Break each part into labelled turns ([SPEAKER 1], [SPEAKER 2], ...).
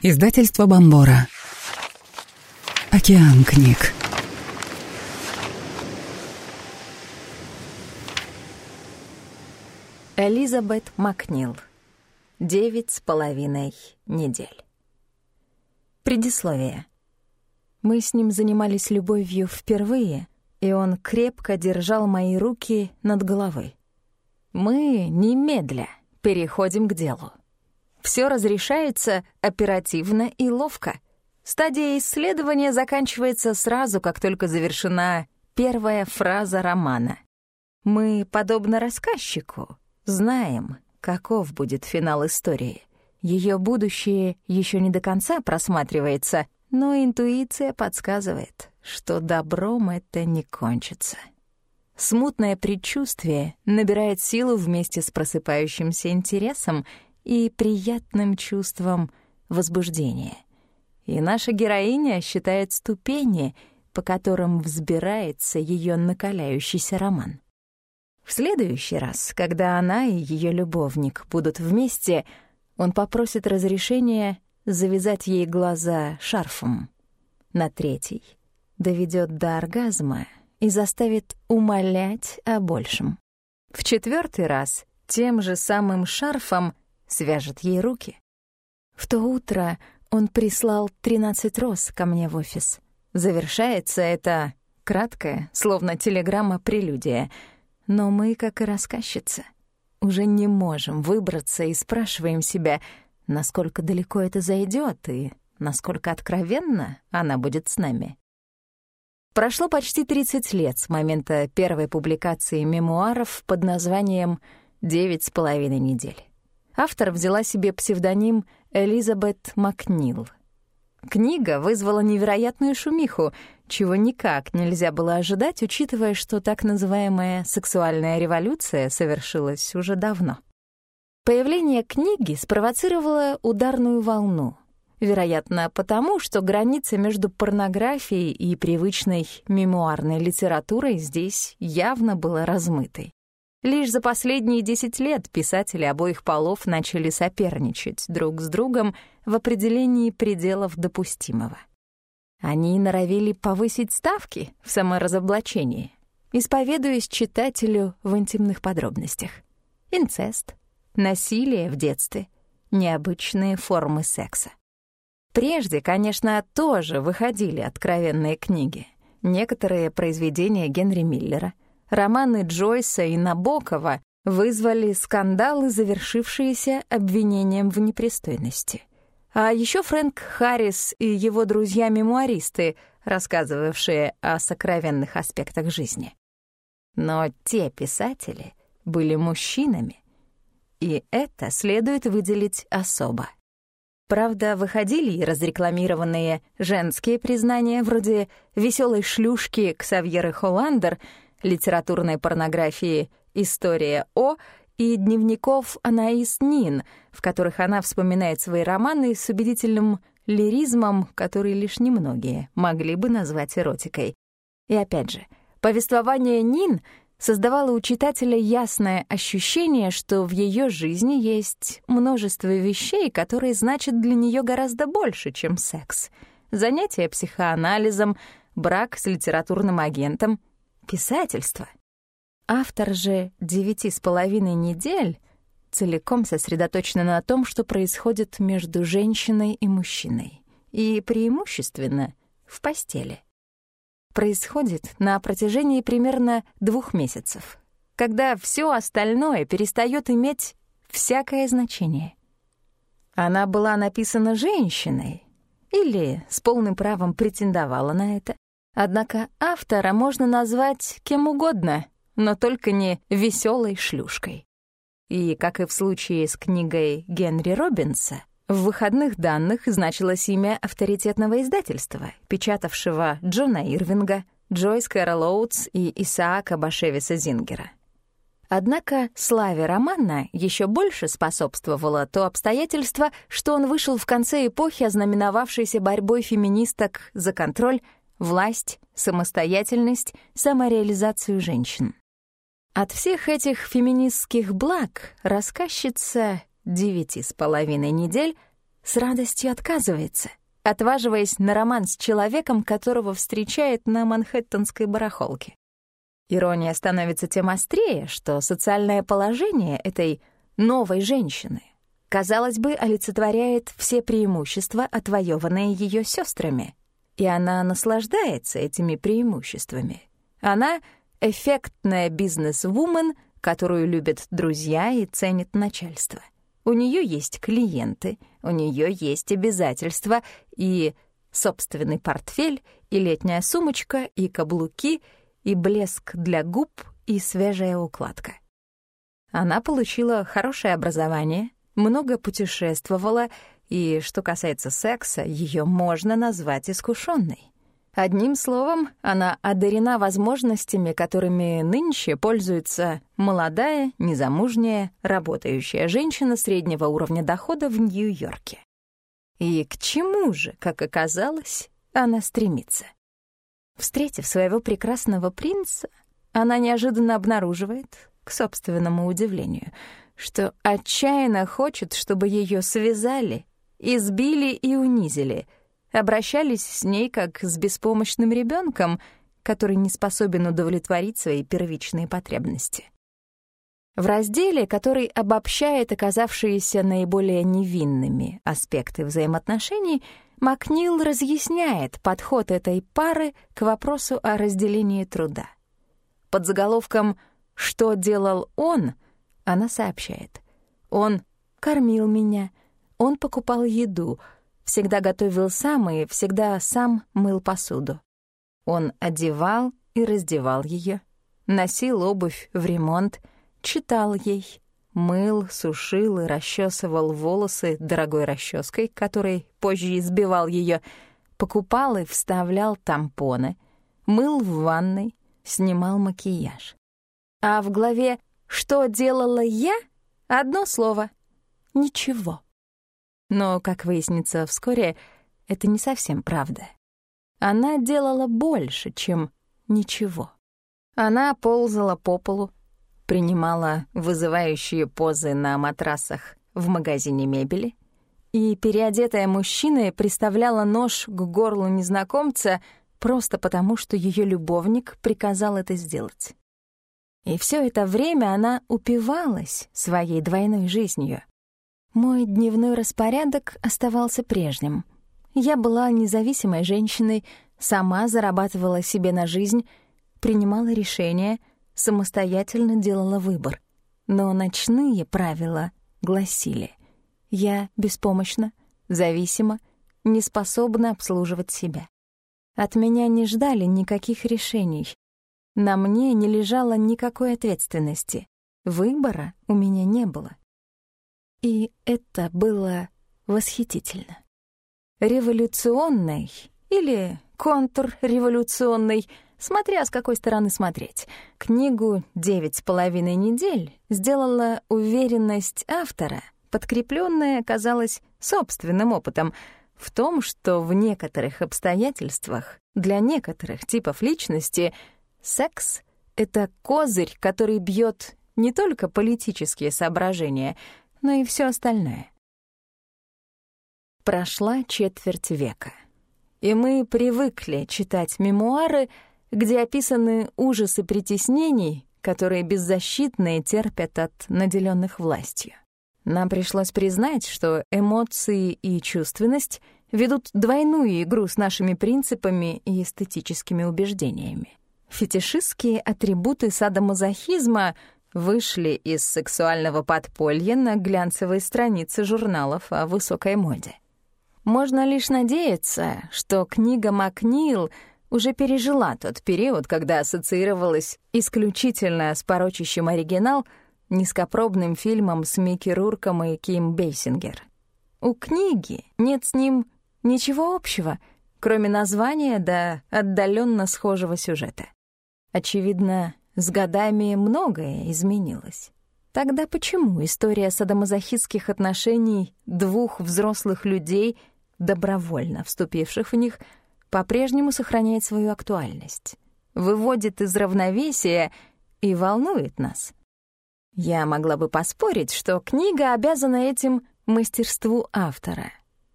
[SPEAKER 1] Издательство Бомбора. Океан книг.
[SPEAKER 2] Элизабет Макнил. Девять с половиной недель. Предисловие. Мы с ним занимались любовью впервые, и он крепко держал мои руки над головой. Мы немедля переходим к делу. Все разрешается оперативно и ловко. Стадия исследования заканчивается сразу, как только завершена первая фраза романа. Мы, подобно рассказчику, знаем, каков будет финал истории. Ее будущее еще не до конца просматривается, но интуиция подсказывает, что добром это не кончится. Смутное предчувствие набирает силу вместе с просыпающимся интересом — и приятным чувством возбуждения. И наша героиня считает ступени, по которым взбирается ее накаляющийся роман. В следующий раз, когда она и ее любовник будут вместе, он попросит разрешения завязать ей глаза шарфом. На третий доведет до оргазма и заставит умолять о большем. В четвертый раз тем же самым шарфом свяжет ей руки. В то утро он прислал 13 роз ко мне в офис. Завершается это краткая, словно телеграмма-прелюдия. Но мы, как и рассказчица, уже не можем выбраться и спрашиваем себя, насколько далеко это зайдет и насколько откровенно она будет с нами. Прошло почти 30 лет с момента первой публикации мемуаров под названием «Девять с половиной недель» автор взяла себе псевдоним Элизабет Макнил. Книга вызвала невероятную шумиху, чего никак нельзя было ожидать, учитывая, что так называемая сексуальная революция совершилась уже давно. Появление книги спровоцировало ударную волну. Вероятно, потому, что граница между порнографией и привычной мемуарной литературой здесь явно была размытой. Лишь за последние 10 лет писатели обоих полов начали соперничать друг с другом в определении пределов допустимого. Они норовили повысить ставки в саморазоблачении, исповедуясь читателю в интимных подробностях. Инцест, насилие в детстве, необычные формы секса. Прежде, конечно, тоже выходили откровенные книги. Некоторые произведения Генри Миллера — романы Джойса и Набокова вызвали скандалы, завершившиеся обвинением в непристойности. А еще Фрэнк Харрис и его друзья-мемуаристы, рассказывавшие о сокровенных аспектах жизни. Но те писатели были мужчинами, и это следует выделить особо. Правда, выходили и разрекламированные женские признания вроде «Веселой шлюшки» Ксавьеры Холландер — литературной порнографии «История О» и дневников Анаис Нин, в которых она вспоминает свои романы с убедительным лиризмом, который лишь немногие могли бы назвать эротикой. И опять же, повествование Нин создавало у читателя ясное ощущение, что в ее жизни есть множество вещей, которые значат для нее гораздо больше, чем секс. Занятия психоанализом, брак с литературным агентом, писательство. Автор же «Девяти с половиной недель» целиком сосредоточена на том, что происходит между женщиной и мужчиной, и преимущественно в постели. Происходит на протяжении примерно двух месяцев, когда все остальное перестает иметь всякое значение. Она была написана женщиной или с полным правом претендовала на это, Однако автора можно назвать кем угодно, но только не веселой шлюшкой. И, как и в случае с книгой Генри Робинса, в выходных данных значилось имя авторитетного издательства, печатавшего Джона Ирвинга, Джойс Кэрол Оутс и Исаака Башевиса Зингера. Однако славе романа еще больше способствовало то обстоятельство, что он вышел в конце эпохи, ознаменовавшейся борьбой феминисток за контроль власть, самостоятельность, самореализацию женщин. От всех этих феминистских благ рассказчица девяти с половиной недель с радостью отказывается, отваживаясь на роман с человеком, которого встречает на манхэттенской барахолке. Ирония становится тем острее, что социальное положение этой новой женщины, казалось бы, олицетворяет все преимущества, отвоеванные ее сестрами. И она наслаждается этими преимуществами. Она — эффектная бизнес-вумен, которую любят друзья и ценит начальство. У нее есть клиенты, у нее есть обязательства и собственный портфель, и летняя сумочка, и каблуки, и блеск для губ, и свежая укладка. Она получила хорошее образование, много путешествовала, и, что касается секса, ее можно назвать искушенной. Одним словом, она одарена возможностями, которыми нынче пользуется молодая, незамужняя, работающая женщина среднего уровня дохода в Нью-Йорке. И к чему же, как оказалось, она стремится? Встретив своего прекрасного принца, она неожиданно обнаруживает, к собственному удивлению, что отчаянно хочет, чтобы ее связали, избили и унизили — обращались с ней как с беспомощным ребенком, который не способен удовлетворить свои первичные потребности. В разделе, который обобщает оказавшиеся наиболее невинными аспекты взаимоотношений, Макнил разъясняет подход этой пары к вопросу о разделении труда. Под заголовком «Что делал он?» она сообщает. «Он кормил меня, он покупал еду, всегда готовил сам и всегда сам мыл посуду. Он одевал и раздевал ее, носил обувь в ремонт, читал ей, мыл, сушил и расчесывал волосы дорогой расческой, которой позже избивал ее, покупал и вставлял тампоны, мыл в ванной, снимал макияж. А в главе «Что делала я?» одно слово — «Ничего». Но, как выяснится вскоре, это не совсем правда. Она делала больше, чем ничего. Она ползала по полу, принимала вызывающие позы на матрасах в магазине мебели и, переодетая мужчиной, приставляла нож к горлу незнакомца просто потому, что ее любовник приказал это сделать. И все это время она упивалась своей двойной жизнью. Мой дневной распорядок оставался прежним. Я была независимой женщиной, сама зарабатывала себе на жизнь, принимала решения, самостоятельно делала выбор. Но ночные правила гласили «Я беспомощна, зависима, не способна обслуживать себя». От меня не ждали никаких решений. На мне не лежало никакой ответственности. Выбора у меня не было. И это было восхитительно. Революционный или контрреволюционный, смотря с какой стороны смотреть, книгу «Девять с половиной недель» сделала уверенность автора, подкрепленная, казалось, собственным опытом в том, что в некоторых обстоятельствах для некоторых типов личности секс — это козырь, который бьет не только политические соображения — но и все остальное. Прошла четверть века, и мы привыкли читать мемуары, где описаны ужасы притеснений, которые беззащитные терпят от наделенных властью. Нам пришлось признать, что эмоции и чувственность ведут двойную игру с нашими принципами и эстетическими убеждениями. Фетишистские атрибуты садомазохизма вышли из сексуального подполья на глянцевые страницы журналов о высокой моде. Можно лишь надеяться, что книга Макнил уже пережила тот период, когда ассоциировалась исключительно с порочащим оригинал низкопробным фильмом с Микки Рурком и Ким Бейсингер. У книги нет с ним ничего общего, кроме названия да отдаленно схожего сюжета. Очевидно, с годами многое изменилось. Тогда почему история садомазохистских отношений двух взрослых людей, добровольно вступивших в них, по-прежнему сохраняет свою актуальность, выводит из равновесия и волнует нас? Я могла бы поспорить, что книга обязана этим мастерству автора.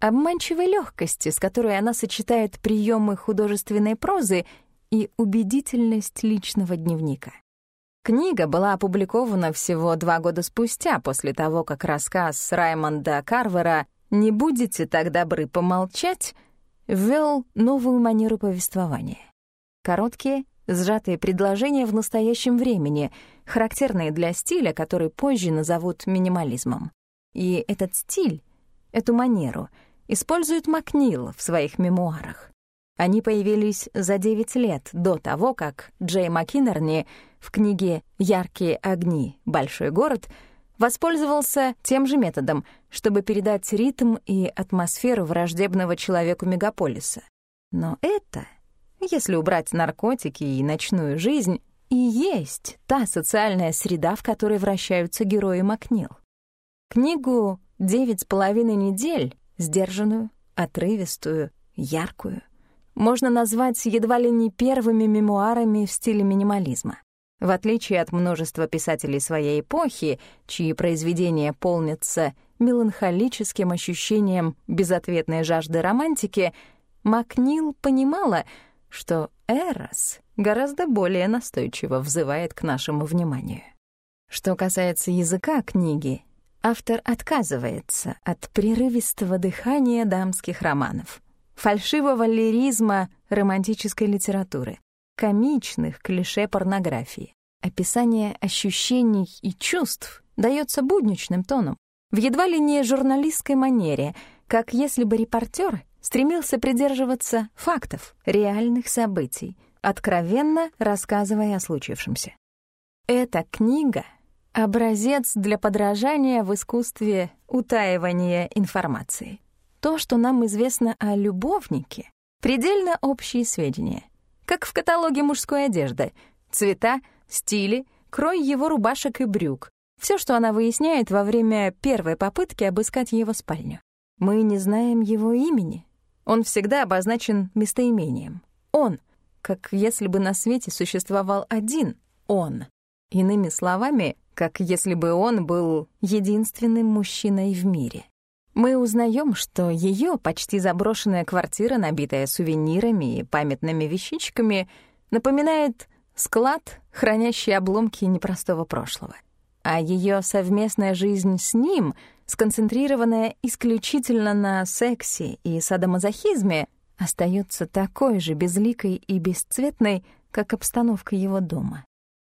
[SPEAKER 2] обманчивой легкости, с которой она сочетает приемы художественной прозы и убедительность личного дневника. Книга была опубликована всего два года спустя, после того, как рассказ Раймонда Карвера «Не будете так добры помолчать» ввел новую манеру повествования. Короткие, сжатые предложения в настоящем времени, характерные для стиля, который позже назовут минимализмом. И этот стиль, эту манеру, использует Макнил в своих мемуарах. Они появились за 9 лет до того, как Джей Маккинерни в книге «Яркие огни. Большой город» воспользовался тем же методом, чтобы передать ритм и атмосферу враждебного человеку мегаполиса. Но это, если убрать наркотики и ночную жизнь, и есть та социальная среда, в которой вращаются герои Макнил. Книгу «Девять с половиной недель» сдержанную, отрывистую, яркую — можно назвать едва ли не первыми мемуарами в стиле минимализма. В отличие от множества писателей своей эпохи, чьи произведения полнятся меланхолическим ощущением безответной жажды романтики, Макнил понимала, что Эрос гораздо более настойчиво взывает к нашему вниманию. Что касается языка книги, автор отказывается от прерывистого дыхания дамских романов — фальшивого лиризма романтической литературы, комичных клише порнографии. Описание ощущений и чувств дается будничным тоном, в едва ли не журналистской манере, как если бы репортер стремился придерживаться фактов, реальных событий, откровенно рассказывая о случившемся. Эта книга — образец для подражания в искусстве утаивания информации. То, что нам известно о любовнике, предельно общие сведения. Как в каталоге мужской одежды. Цвета, стили, крой его рубашек и брюк. Все, что она выясняет во время первой попытки обыскать его спальню. Мы не знаем его имени. Он всегда обозначен местоимением. Он, как если бы на свете существовал один он. Иными словами, как если бы он был единственным мужчиной в мире мы узнаем, что ее почти заброшенная квартира, набитая сувенирами и памятными вещичками, напоминает склад, хранящий обломки непростого прошлого. А ее совместная жизнь с ним, сконцентрированная исключительно на сексе и садомазохизме, остается такой же безликой и бесцветной, как обстановка его дома.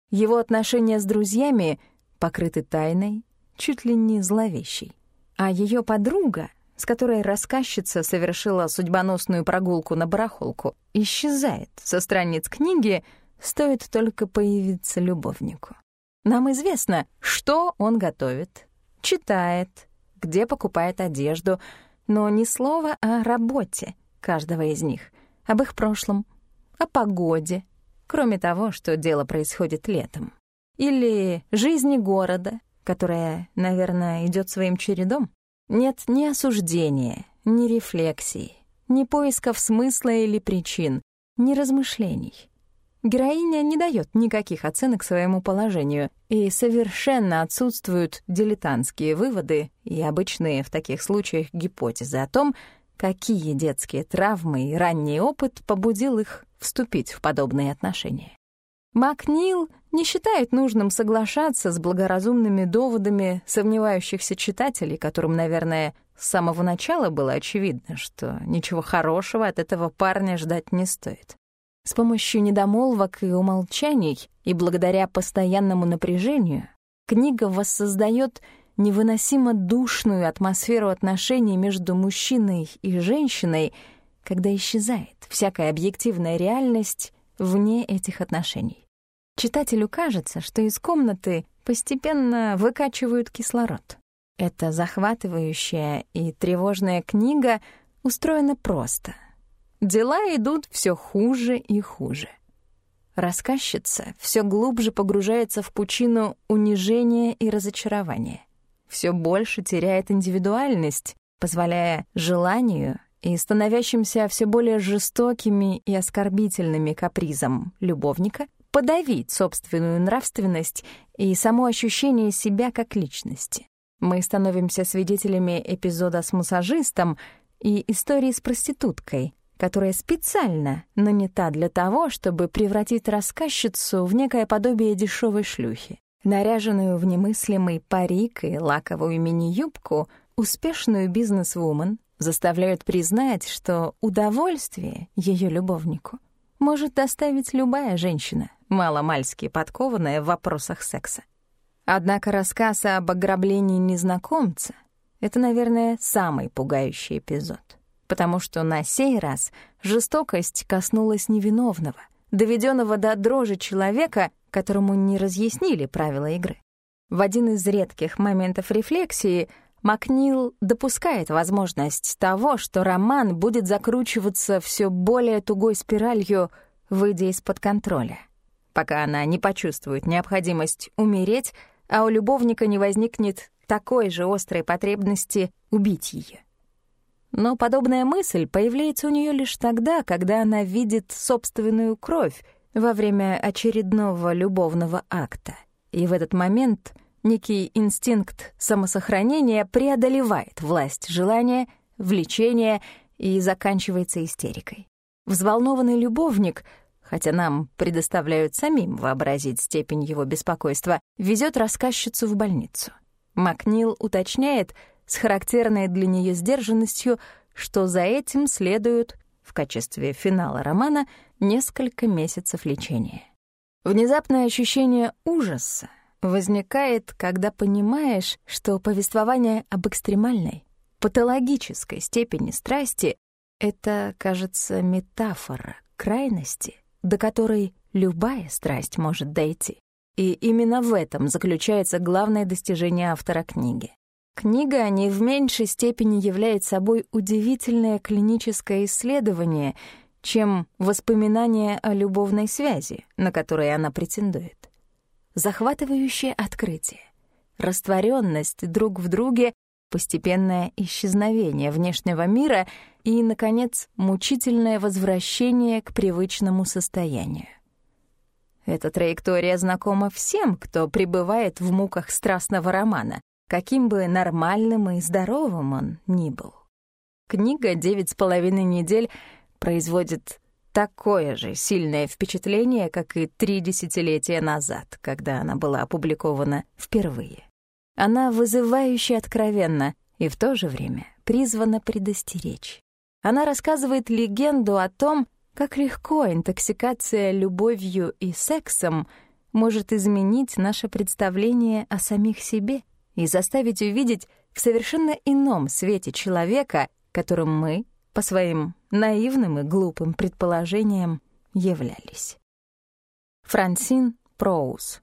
[SPEAKER 2] Его отношения с друзьями покрыты тайной, чуть ли не зловещей. А ее подруга, с которой рассказчица совершила судьбоносную прогулку на барахолку, исчезает со страниц книги, стоит только появиться любовнику. Нам известно, что он готовит, читает, где покупает одежду, но ни слова о работе каждого из них, об их прошлом, о погоде, кроме того, что дело происходит летом, или жизни города, которая, наверное, идет своим чередом. Нет ни осуждения, ни рефлексии, ни поисков смысла или причин, ни размышлений. Героиня не дает никаких оценок своему положению, и совершенно отсутствуют дилетантские выводы и обычные в таких случаях гипотезы о том, какие детские травмы и ранний опыт побудил их вступить в подобные отношения. Макнил не считает нужным соглашаться с благоразумными доводами сомневающихся читателей, которым, наверное, с самого начала было очевидно, что ничего хорошего от этого парня ждать не стоит. С помощью недомолвок и умолчаний и благодаря постоянному напряжению книга воссоздает невыносимо душную атмосферу отношений между мужчиной и женщиной, когда исчезает всякая объективная реальность вне этих отношений. Читателю кажется, что из комнаты постепенно выкачивают кислород. Эта захватывающая и тревожная книга устроена просто. Дела идут все хуже и хуже. Рассказчица все глубже погружается в пучину унижения и разочарования. Все больше теряет индивидуальность, позволяя желанию и становящимся все более жестокими и оскорбительными капризам любовника подавить собственную нравственность и само ощущение себя как личности. Мы становимся свидетелями эпизода с массажистом и истории с проституткой, которая специально нанята для того, чтобы превратить рассказчицу в некое подобие дешевой шлюхи. Наряженную в немыслимый парик и лаковую мини-юбку, успешную бизнес-вумен заставляют признать, что удовольствие ее любовнику может доставить любая женщина, маломальски подкованная в вопросах секса. Однако рассказ об ограблении незнакомца — это, наверное, самый пугающий эпизод, потому что на сей раз жестокость коснулась невиновного, доведенного до дрожи человека, которому не разъяснили правила игры. В один из редких моментов рефлексии Макнил допускает возможность того, что роман будет закручиваться все более тугой спиралью, выйдя из-под контроля, пока она не почувствует необходимость умереть, а у любовника не возникнет такой же острой потребности убить ее. Но подобная мысль появляется у нее лишь тогда, когда она видит собственную кровь во время очередного любовного акта. И в этот момент Некий инстинкт самосохранения преодолевает власть желания, влечения и заканчивается истерикой. Взволнованный любовник, хотя нам предоставляют самим вообразить степень его беспокойства, везет рассказчицу в больницу. Макнил уточняет с характерной для нее сдержанностью, что за этим следует, в качестве финала романа, несколько месяцев лечения. Внезапное ощущение ужаса возникает, когда понимаешь, что повествование об экстремальной, патологической степени страсти — это, кажется, метафора крайности, до которой любая страсть может дойти. И именно в этом заключается главное достижение автора книги. Книга не в меньшей степени является собой удивительное клиническое исследование, чем воспоминание о любовной связи, на которое она претендует захватывающее открытие, растворенность друг в друге, постепенное исчезновение внешнего мира и, наконец, мучительное возвращение к привычному состоянию. Эта траектория знакома всем, кто пребывает в муках страстного романа, каким бы нормальным и здоровым он ни был. Книга «Девять с половиной недель» производит такое же сильное впечатление, как и три десятилетия назад, когда она была опубликована впервые. Она вызывающе откровенна и в то же время призвана предостеречь. Она рассказывает легенду о том, как легко интоксикация любовью и сексом может изменить наше представление о самих себе и заставить увидеть в совершенно ином свете человека, которым мы по своим наивным и глупым предположениям являлись. Франсин Проуз